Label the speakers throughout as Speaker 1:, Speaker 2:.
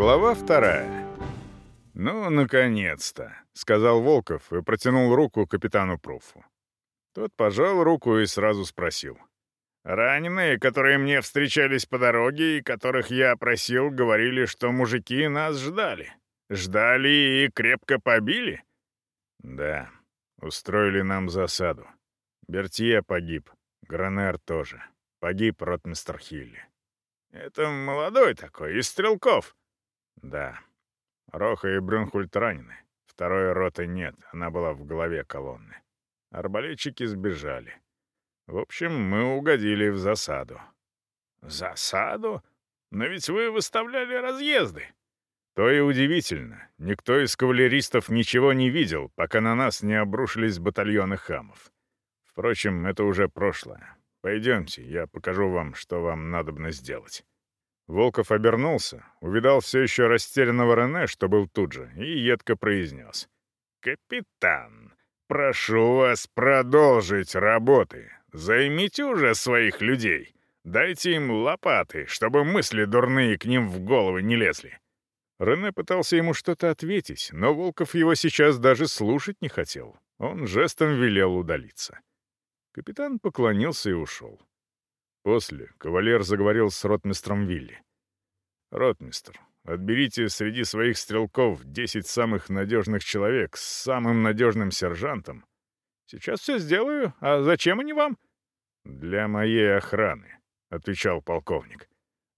Speaker 1: Глава вторая. «Ну, наконец-то!» — сказал Волков и протянул руку капитану Пруфу. Тот пожал руку и сразу спросил. «Раненые, которые мне встречались по дороге и которых я опросил, говорили, что мужики нас ждали. Ждали и крепко побили?» «Да, устроили нам засаду. Бертье погиб, Гранер тоже. Погиб ротмистер Хилли». «Это молодой такой, из стрелков». Да. Роха и Брюнхульд ранены. Второй роты нет, она была в голове колонны. Арбалетчики сбежали. В общем, мы угодили в засаду. Засаду? Но ведь вы выставляли разъезды. То и удивительно. Никто из кавалеристов ничего не видел, пока на нас не обрушились батальоны хамов. Впрочем, это уже прошлое. Пойдемте, я покажу вам, что вам надобно сделать. Волков обернулся, увидал все еще растерянного Рене, что был тут же, и едко произнес. «Капитан, прошу вас продолжить работы. Займите уже своих людей. Дайте им лопаты, чтобы мысли дурные к ним в головы не лезли». Рене пытался ему что-то ответить, но Волков его сейчас даже слушать не хотел. Он жестом велел удалиться. Капитан поклонился и ушел. После кавалер заговорил с ротмистром Вилли. «Ротмистр, отберите среди своих стрелков 10 самых надежных человек с самым надежным сержантом». «Сейчас все сделаю. А зачем они вам?» «Для моей охраны», — отвечал полковник.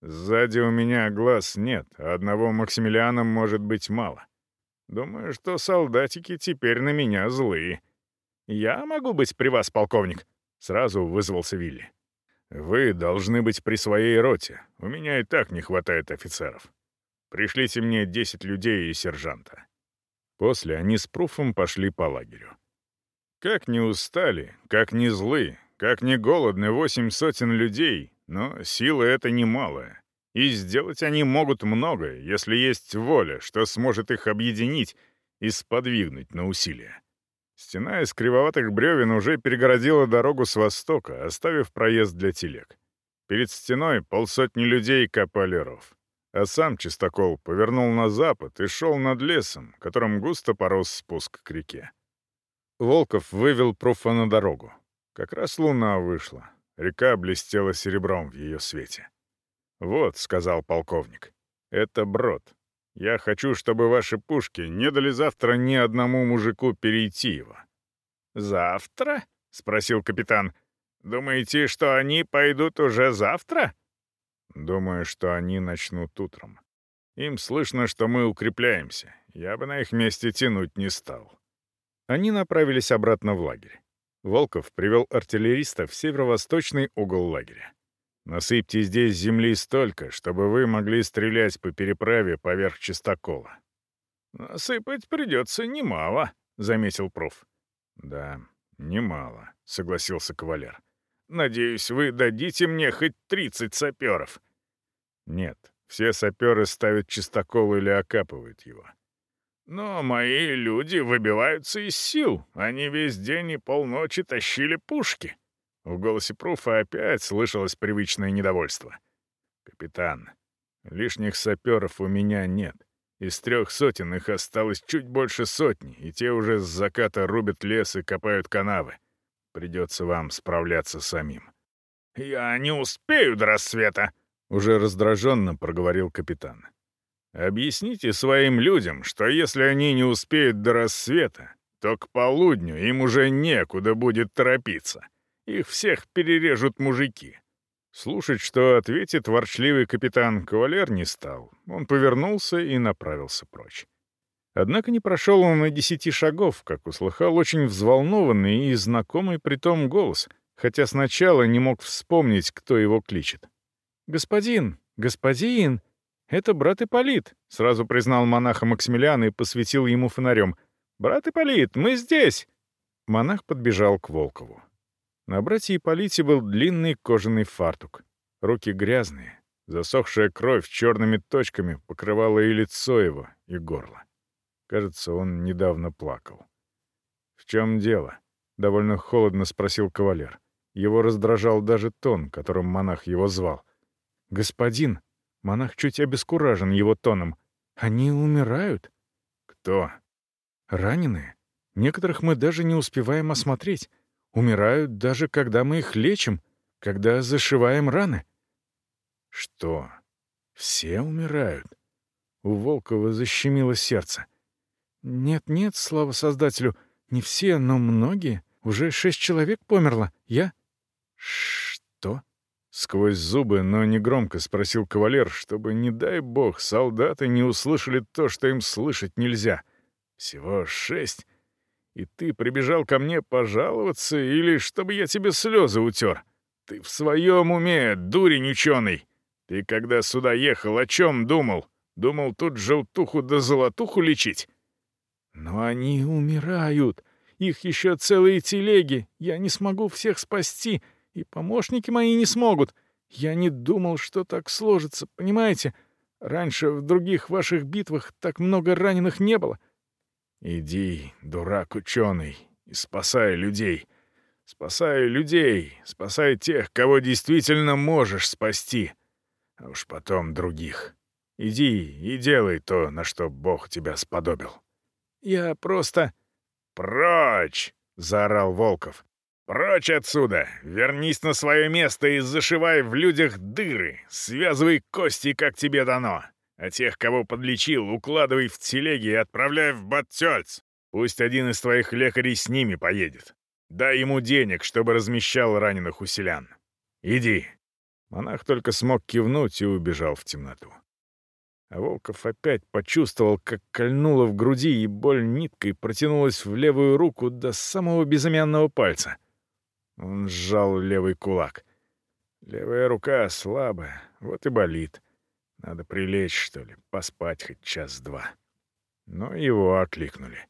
Speaker 1: «Сзади у меня глаз нет, а одного Максимилиана может быть мало. Думаю, что солдатики теперь на меня злые». «Я могу быть при вас, полковник», — сразу вызвался Вилли. Вы должны быть при своей роте. У меня и так не хватает офицеров. Пришлите мне 10 людей и сержанта». После они с Пруфом пошли по лагерю. Как не устали, как не злы, как не голодны восемь сотен людей, но силы это немалая. И сделать они могут многое, если есть воля, что сможет их объединить и сподвигнуть на усилия. Стена из кривоватых бревен уже перегородила дорогу с востока, оставив проезд для телег. Перед стеной полсотни людей копали ров. А сам Чистокол повернул на запад и шел над лесом, которым густо порос спуск к реке. Волков вывел Пруфа на дорогу. Как раз луна вышла. Река блестела серебром в ее свете. «Вот», — сказал полковник, — «это брод. Я хочу, чтобы ваши пушки не дали завтра ни одному мужику перейти его». «Завтра?» — спросил капитан. «Думаете, что они пойдут уже завтра?» «Думаю, что они начнут утром. Им слышно, что мы укрепляемся. Я бы на их месте тянуть не стал». Они направились обратно в лагерь. Волков привел артиллериста в северо-восточный угол лагеря. Насыпьте здесь земли столько, чтобы вы могли стрелять по переправе поверх чистокола». «Насыпать придется немало», — заметил проф. «Да, немало», — согласился кавалер. «Надеюсь, вы дадите мне хоть 30 саперов». «Нет, все саперы ставят чистокол или окапывают его». «Но мои люди выбиваются из сил. Они весь день и полночи тащили пушки». В голосе Пруфа опять слышалось привычное недовольство. «Капитан, лишних саперов у меня нет. Из трех сотен их осталось чуть больше сотни, и те уже с заката рубят лес и копают канавы. Придется вам справляться самим». «Я не успею до рассвета!» — уже раздраженно проговорил капитан. «Объясните своим людям, что если они не успеют до рассвета, то к полудню им уже некуда будет торопиться». Их всех перережут мужики. Слушать, что ответит ворчливый капитан Кавалер, не стал. Он повернулся и направился прочь. Однако не прошел он на десяти шагов, как услыхал очень взволнованный и знакомый притом голос, хотя сначала не мог вспомнить, кто его кличет. «Господин! Господин! Это брат Ипполит!» — сразу признал монаха Максимилиан и посветил ему фонарем. «Брат Ипполит, мы здесь!» Монах подбежал к Волкову. На Набрать Ипполите был длинный кожаный фартук. Руки грязные. Засохшая кровь черными точками покрывала и лицо его, и горло. Кажется, он недавно плакал. «В чем дело?» — довольно холодно спросил кавалер. Его раздражал даже тон, которым монах его звал. «Господин!» — монах чуть обескуражен его тоном.
Speaker 2: «Они умирают?»
Speaker 1: «Кто?»
Speaker 2: «Раненые. Некоторых мы даже не успеваем осмотреть умирают даже когда мы их лечим, когда зашиваем раны.
Speaker 1: Что? Все умирают?
Speaker 2: У Волкова защемило сердце. Нет-нет, слава Создателю, не все, но многие. Уже шесть человек померло. Я...
Speaker 1: Что? Сквозь зубы, но негромко спросил кавалер, чтобы, не дай бог, солдаты не услышали то, что им слышать нельзя. Всего шесть и ты прибежал ко мне пожаловаться или чтобы я тебе слезы утер? Ты в своем уме, дурень ученый! Ты когда сюда ехал, о чем думал? Думал тут желтуху да золотуху лечить?
Speaker 2: Но они умирают. Их еще целые телеги. Я не смогу всех спасти, и помощники мои не смогут. Я не думал, что так сложится, понимаете? Раньше в других ваших битвах так много раненых не было».
Speaker 1: Иди, дурак ученый, и спасай людей. Спасай людей, спасай тех, кого действительно можешь спасти. А уж потом других. Иди и делай то, на что Бог тебя сподобил.
Speaker 2: Я просто...
Speaker 1: «Прочь!» — заорал Волков. «Прочь отсюда! Вернись на свое место и зашивай в людях дыры! Связывай кости, как тебе дано!» А тех, кого подлечил, укладывай в телеги и отправляй в Баттельц. Пусть один из твоих лекарей с ними поедет. Дай ему денег, чтобы размещал раненых у селян. Иди». Монах только смог кивнуть и убежал в темноту. А Волков опять почувствовал, как кольнуло в груди, и боль ниткой протянулась в левую руку до самого безымянного пальца. Он сжал левый кулак. Левая рука слабая, вот и болит. Надо прилечь, что ли, поспать хоть час-два. Но его окликнули.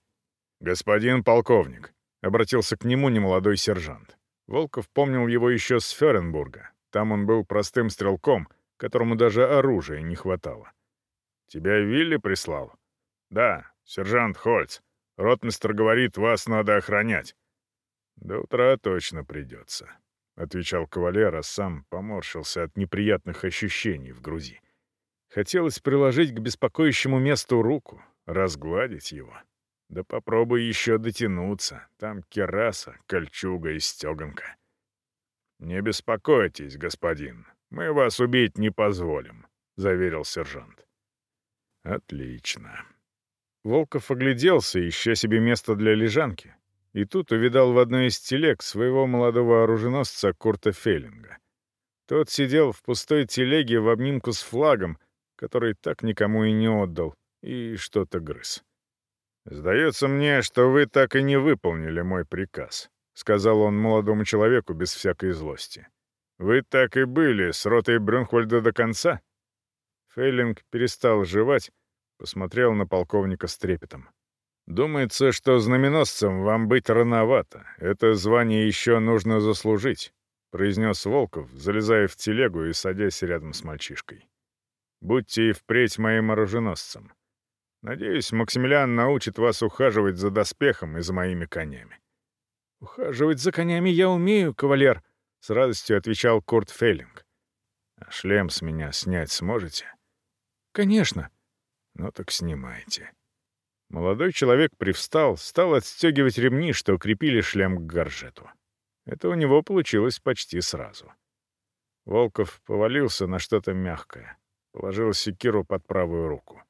Speaker 1: «Господин полковник», — обратился к нему немолодой сержант. Волков помнил его еще с Ференбурга. Там он был простым стрелком, которому даже оружия не хватало. «Тебя Вилли прислал?» «Да, сержант Хольц. Ротмистр говорит, вас надо охранять». «До утра точно придется», — отвечал кавалер, а сам поморщился от неприятных ощущений в Грузии. Хотелось приложить к беспокоящему месту руку, разгладить его. Да попробуй еще дотянуться. Там кераса, кольчуга и стеганка. «Не беспокойтесь, господин. Мы вас убить не позволим», — заверил сержант. «Отлично». Волков огляделся, ища себе место для лежанки. И тут увидал в одной из телег своего молодого оруженосца Курта Феллинга. Тот сидел в пустой телеге в обнимку с флагом, который так никому и не отдал, и что-то грыз. «Сдается мне, что вы так и не выполнили мой приказ», — сказал он молодому человеку без всякой злости. «Вы так и были с ротой Брюнхольда до конца?» Фейлинг перестал жевать, посмотрел на полковника с трепетом. «Думается, что знаменосцем вам быть рановато. Это звание еще нужно заслужить», — произнес Волков, залезая в телегу и садясь рядом с мальчишкой. Будьте и впредь моим оруженосцем. Надеюсь, Максимилиан научит вас ухаживать за доспехом и за моими конями».
Speaker 2: «Ухаживать за конями я умею, кавалер», — с радостью отвечал Курт Фейлинг.
Speaker 1: «А шлем с меня снять сможете?»
Speaker 2: «Конечно».
Speaker 1: «Ну так снимайте». Молодой человек привстал, стал отстегивать ремни, что крепили шлем к горжету. Это у него получилось почти сразу. Волков повалился на что-то мягкое — положил секиру под правую руку.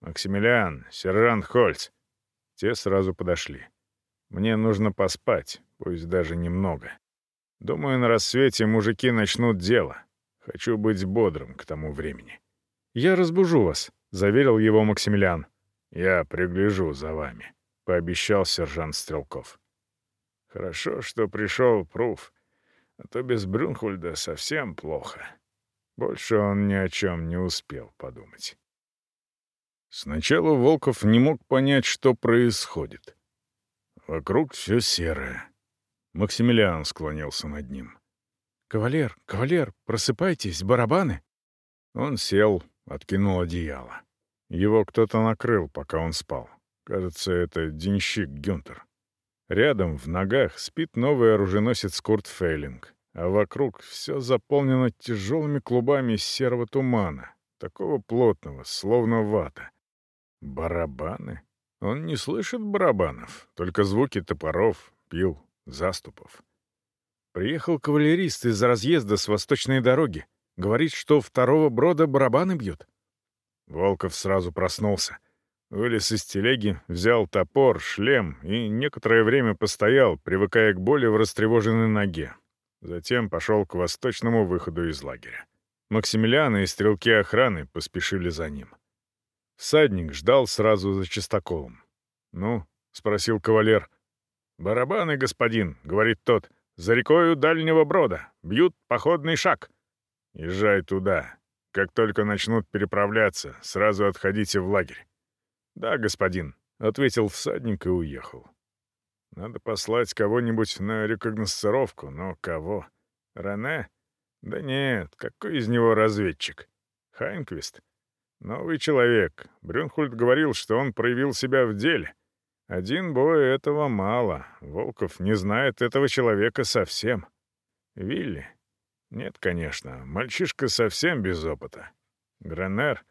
Speaker 1: «Максимилиан, сержант Хольц!» Те сразу подошли. «Мне нужно поспать, пусть даже немного. Думаю, на рассвете мужики начнут дело. Хочу быть бодрым к тому времени».
Speaker 2: «Я разбужу вас», — заверил его Максимилиан.
Speaker 1: «Я пригляжу за вами», — пообещал сержант Стрелков. «Хорошо, что пришел Пруф, а то без Брюнхольда совсем плохо». Больше он ни о чем не успел подумать. Сначала Волков не мог понять, что происходит. Вокруг все серое. Максимилиан склонился над ним.
Speaker 2: «Кавалер, кавалер, просыпайтесь, барабаны!»
Speaker 1: Он сел, откинул одеяло. Его кто-то накрыл, пока он спал. Кажется, это денщик Гюнтер. Рядом, в ногах, спит новый оруженосец Курт Фейлинг. а вокруг все заполнено тяжелыми клубами серого тумана, такого плотного, словно вата. Барабаны? Он не слышит барабанов, только звуки топоров, пил, заступов. Приехал кавалерист из разъезда с восточной дороги. Говорит, что второго брода барабаны бьют. Волков сразу проснулся. Вылез из телеги, взял топор, шлем и некоторое время постоял, Затем пошел к восточному выходу из лагеря. Максимилиан и стрелки охраны поспешили за ним. Садник ждал сразу за Чистаковым. «Ну?» — спросил кавалер. «Барабаны, господин», — говорит тот, — «за рекою дальнего брода. Бьют походный шаг». «Езжай туда. Как только начнут переправляться, сразу отходите в лагерь». «Да, господин», — ответил всадник и уехал. Надо послать кого-нибудь на рекогносцировку, но кого? Рене? Да нет, какой из него разведчик? Хайнквист? Новый человек. Брюнхольд говорил, что он проявил себя в деле. Один бой этого мало. Волков не знает этого человека совсем. Вилли? Нет, конечно, мальчишка совсем без опыта. Гранер?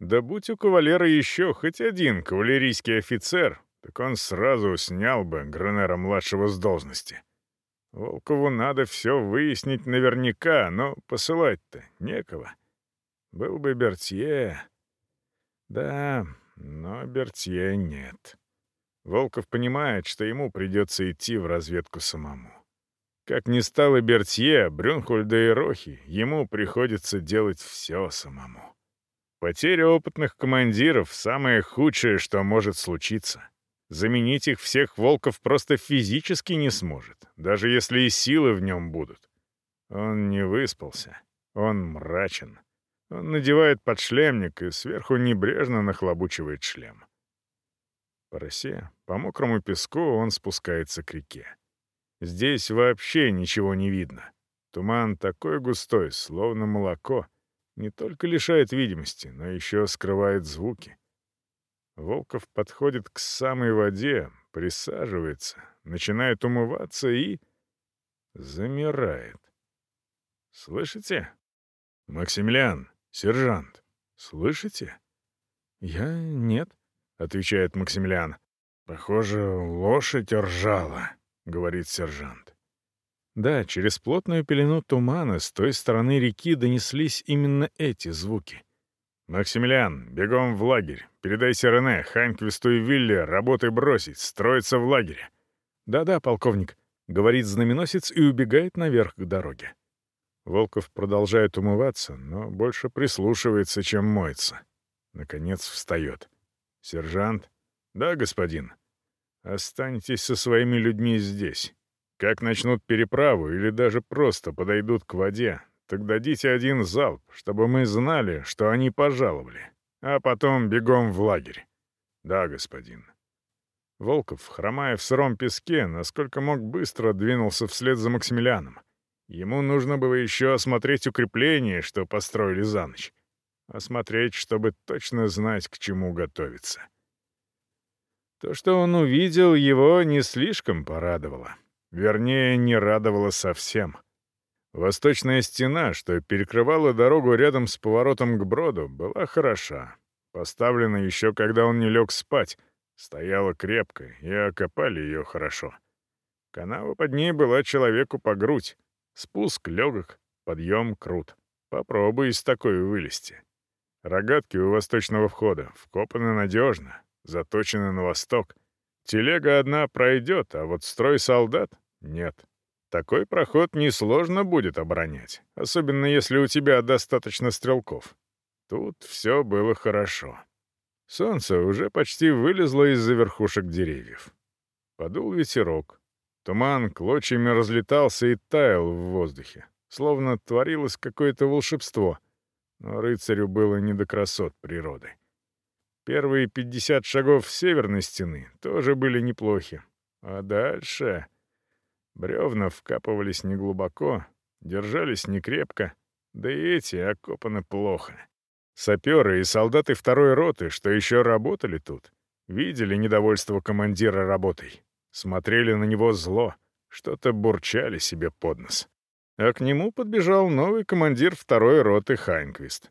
Speaker 1: Да будь у кавалера еще хоть один кавалерийский офицер, так он сразу снял бы Гренера младшего с должности. Волкову надо все выяснить наверняка, но посылать-то некого. Был бы Бертье... Да, но Бертье нет. Волков понимает, что ему придется идти в разведку самому. Как ни стало Бертье, Брюнхольда и Рохи, ему приходится делать все самому. Потеря опытных командиров — самое худшее, что может случиться. Заменить их всех Волков просто физически не сможет, даже если и силы в нем будут. Он не выспался, он мрачен. Он надевает подшлемник и сверху небрежно нахлобучивает шлем. По росе, по мокрому песку он спускается к реке. Здесь вообще ничего не видно. Туман такой густой, словно молоко — не только лишает видимости, но еще скрывает звуки. Волков подходит к самой воде, присаживается, начинает умываться и... замирает. «Слышите? Максимилиан, сержант, слышите?»
Speaker 2: «Я... нет», — отвечает Максимилиан.
Speaker 1: «Похоже, лошадь ржала», — говорит сержант.
Speaker 2: Да, через плотную пелену тумана с той стороны реки донеслись именно эти звуки —
Speaker 1: «Максимилиан, бегом в лагерь. Передайте Рене, Ханьквисту и Вилле работы бросить, строиться в лагере».
Speaker 2: «Да-да, полковник», — говорит знаменосец и убегает наверх к дороге.
Speaker 1: Волков продолжает умываться, но больше прислушивается, чем моется. Наконец встает. «Сержант?» «Да, господин». «Останьтесь со своими людьми здесь. Как начнут переправу или даже просто подойдут к воде, Тогда дите один залп, чтобы мы знали, что они пожаловали. А потом бегом в лагерь. Да, господин. Волков, хромая в сыром песке, насколько мог быстро двинулся вслед за Максимилианом. Ему нужно было еще осмотреть укрепление, что построили за ночь. Осмотреть, чтобы точно знать, к чему готовиться. То, что он увидел, его не слишком порадовало. Вернее, не радовало совсем. — Восточная стена, что перекрывала дорогу рядом с поворотом к броду, была хороша. Поставлена еще, когда он не лег спать. Стояла крепко, и окопали ее хорошо. Канава под ней была человеку по грудь. Спуск легок, подъем крут. Попробуй из такой вылезти. Рогатки у восточного входа вкопаны надежно, заточены на восток. Телега одна пройдет, а вот строй солдат — нет. Такой проход несложно будет оборонять, особенно если у тебя достаточно стрелков. Тут все было хорошо. Солнце уже почти вылезло из-за верхушек деревьев. Подул ветерок. Туман клочьями разлетался и таял в воздухе, словно творилось какое-то волшебство. Но рыцарю было не до красот природы. Первые 50 шагов северной стены тоже были неплохи. А дальше... Бревнов капывались неглубоко, держались некрепко, да и эти окопаны плохо. Саперы и солдаты второй роты, что еще работали тут, видели недовольство командира работой, смотрели на него зло, что-то бурчали себе под нос. А к нему подбежал новый командир второй роты Хайнквист.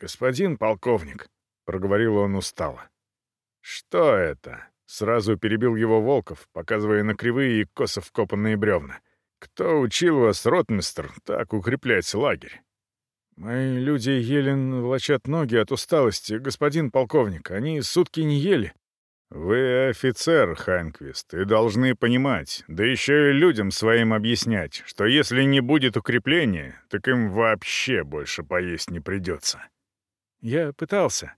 Speaker 1: «Господин полковник», — проговорил он устало, — «что это?» Сразу перебил его Волков, показывая на кривые и косо вкопанные бревна. «Кто учил вас, ротмистр, так укреплять лагерь?»
Speaker 2: «Мои люди еле влачат ноги от усталости, господин полковник. Они сутки не ели».
Speaker 1: «Вы офицер, Хайнквист, и должны понимать, да еще и людям своим объяснять, что если не будет укрепления, так им вообще больше поесть не придется».
Speaker 2: «Я пытался».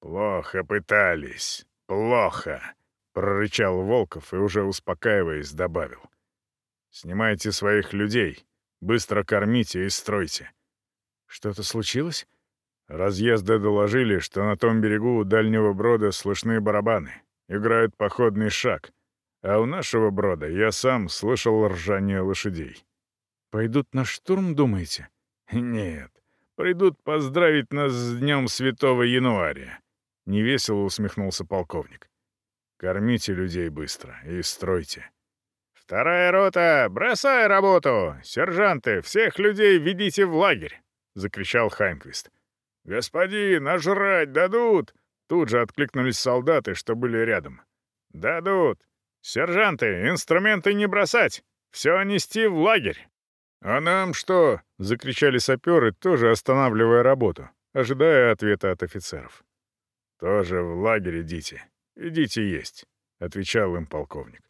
Speaker 1: «Плохо пытались. Плохо прорычал Волков и уже успокаиваясь добавил. «Снимайте своих людей, быстро кормите и стройте».
Speaker 2: «Что-то случилось?»
Speaker 1: Разъезды доложили, что на том берегу у дальнего брода слышны барабаны, играют походный шаг, а у нашего брода я сам слышал ржание лошадей.
Speaker 2: «Пойдут на штурм, думаете?»
Speaker 1: «Нет, придут поздравить нас с днем святого января», — невесело усмехнулся полковник. Кормите людей быстро и стройте. «Вторая рота! Бросай работу! Сержанты, всех людей ведите в лагерь!» — закричал Хайнквист. Господи, нажрать дадут!» Тут же откликнулись солдаты, что были рядом. «Дадут! Сержанты, инструменты не бросать! Все нести в лагерь!» «А нам что?» — закричали саперы, тоже останавливая работу, ожидая ответа от офицеров. «Тоже в лагерь идите», «Идите есть», — отвечал им полковник.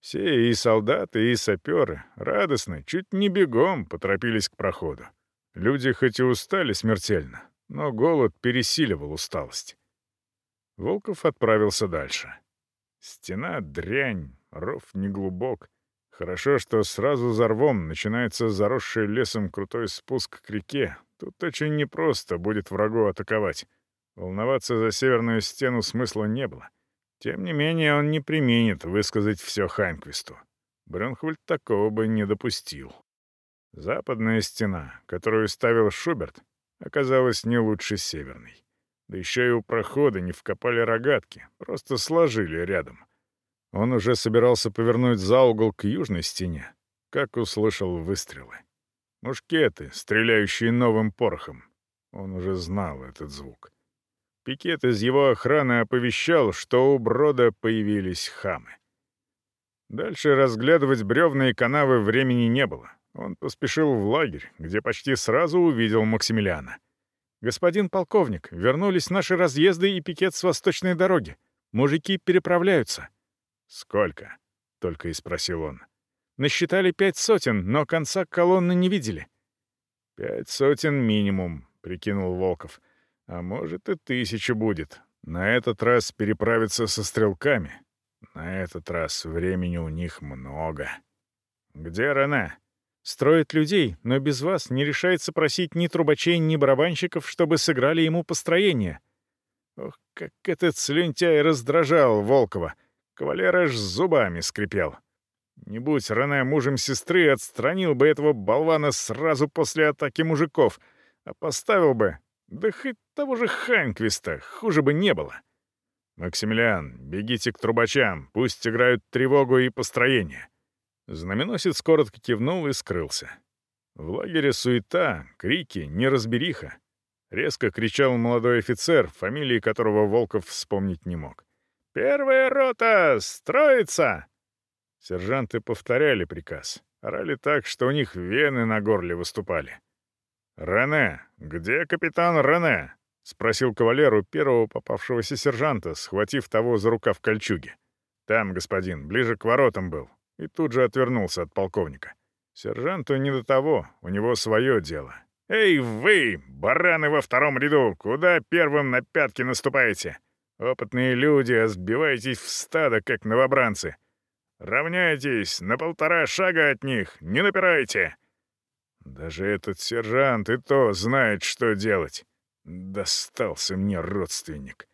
Speaker 1: Все, и солдаты, и саперы, радостно, чуть не бегом, поторопились к проходу. Люди хоть и устали смертельно, но голод пересиливал усталость. Волков отправился дальше. Стена — дрянь, ров неглубок. Хорошо, что сразу за рвом начинается заросший лесом крутой спуск к реке. Тут очень непросто будет врагу атаковать. Волноваться за северную стену смысла не было. Тем не менее, он не применит высказать все Хаймквисту. Брюнхвальд такого бы не допустил. Западная стена, которую ставил Шуберт, оказалась не лучше северной. Да еще и у прохода не вкопали рогатки, просто сложили рядом. Он уже собирался повернуть за угол к южной стене, как услышал выстрелы. Мушкеты, стреляющие новым порохом. Он уже знал этот звук. Пикет из его охраны оповещал, что у брода появились хамы. Дальше разглядывать бревна и канавы времени не было. Он поспешил в лагерь, где почти сразу увидел Максимилиана. «Господин полковник, вернулись наши разъезды и пикет с восточной дороги. Мужики переправляются». «Сколько?» — только и спросил он. «Насчитали пять сотен, но конца колонны не видели». «Пять сотен минимум», — прикинул Волков. А может и тысяча будет. На этот раз переправиться со стрелками. На этот раз времени у них много. Где Рана? Строит людей, но без вас не решается просить ни трубачей, ни барабанщиков, чтобы сыграли ему построение. Ох, как этот слюнтяй раздражал Волкова. Кавалер аж зубами скрипел. Не будь Рене мужем сестры, отстранил бы этого болвана сразу после атаки мужиков, а поставил бы, да хоть того же Хайнквиста, хуже бы не было. Максимилиан, бегите к трубачам, пусть играют тревогу и построение. Знаменосец коротко кивнул и скрылся. В лагере суета, крики, неразбериха. Резко кричал молодой офицер, фамилии которого Волков вспомнить не мог. «Первая рота! Строится!» Сержанты повторяли приказ. Орали так, что у них вены на горле выступали. «Рене! Где капитан Рене?» — спросил кавалеру первого попавшегося сержанта, схватив того за рука в кольчуге. «Там, господин, ближе к воротам был». И тут же отвернулся от полковника. Сержанту не до того, у него свое дело. «Эй, вы, бараны во втором ряду, куда первым на пятки наступаете? Опытные люди, а сбиваетесь в стадо, как новобранцы. Равняйтесь, на полтора шага от них, не напирайте!» Даже этот сержант и то знает, что делать. Достался мне родственник.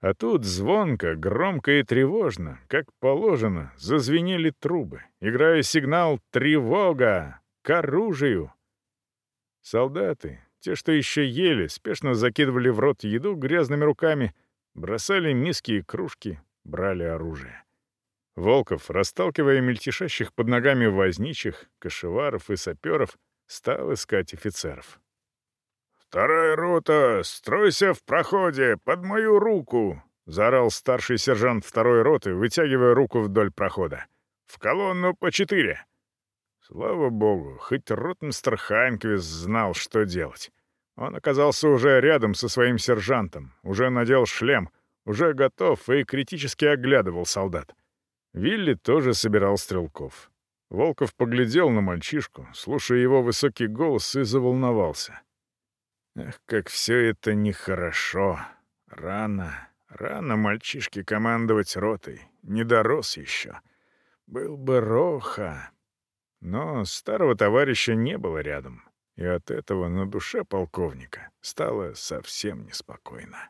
Speaker 1: А тут звонко, громко и тревожно, как положено, зазвенели трубы, играя сигнал «Тревога! К оружию!» Солдаты, те, что еще ели, спешно закидывали в рот еду грязными руками, бросали миски и кружки, брали оружие. Волков, расталкивая мельтешащих под ногами возничих, кошеваров и саперов, стал искать офицеров. «Вторая рота! Стройся в проходе! Под мою руку!» — заорал старший сержант второй роты, вытягивая руку вдоль прохода. «В колонну по четыре!» Слава богу, хоть ротмистр Хайнквист знал, что делать. Он оказался уже рядом со своим сержантом, уже надел шлем, уже готов и критически оглядывал солдат. Вилли тоже собирал стрелков. Волков поглядел на мальчишку, слушая его высокий голос, и заволновался. Эх, как все это нехорошо. Рано, рано мальчишке командовать ротой. Не дорос еще. Был бы Роха. Но старого товарища не было рядом, и от этого на душе полковника стало совсем неспокойно.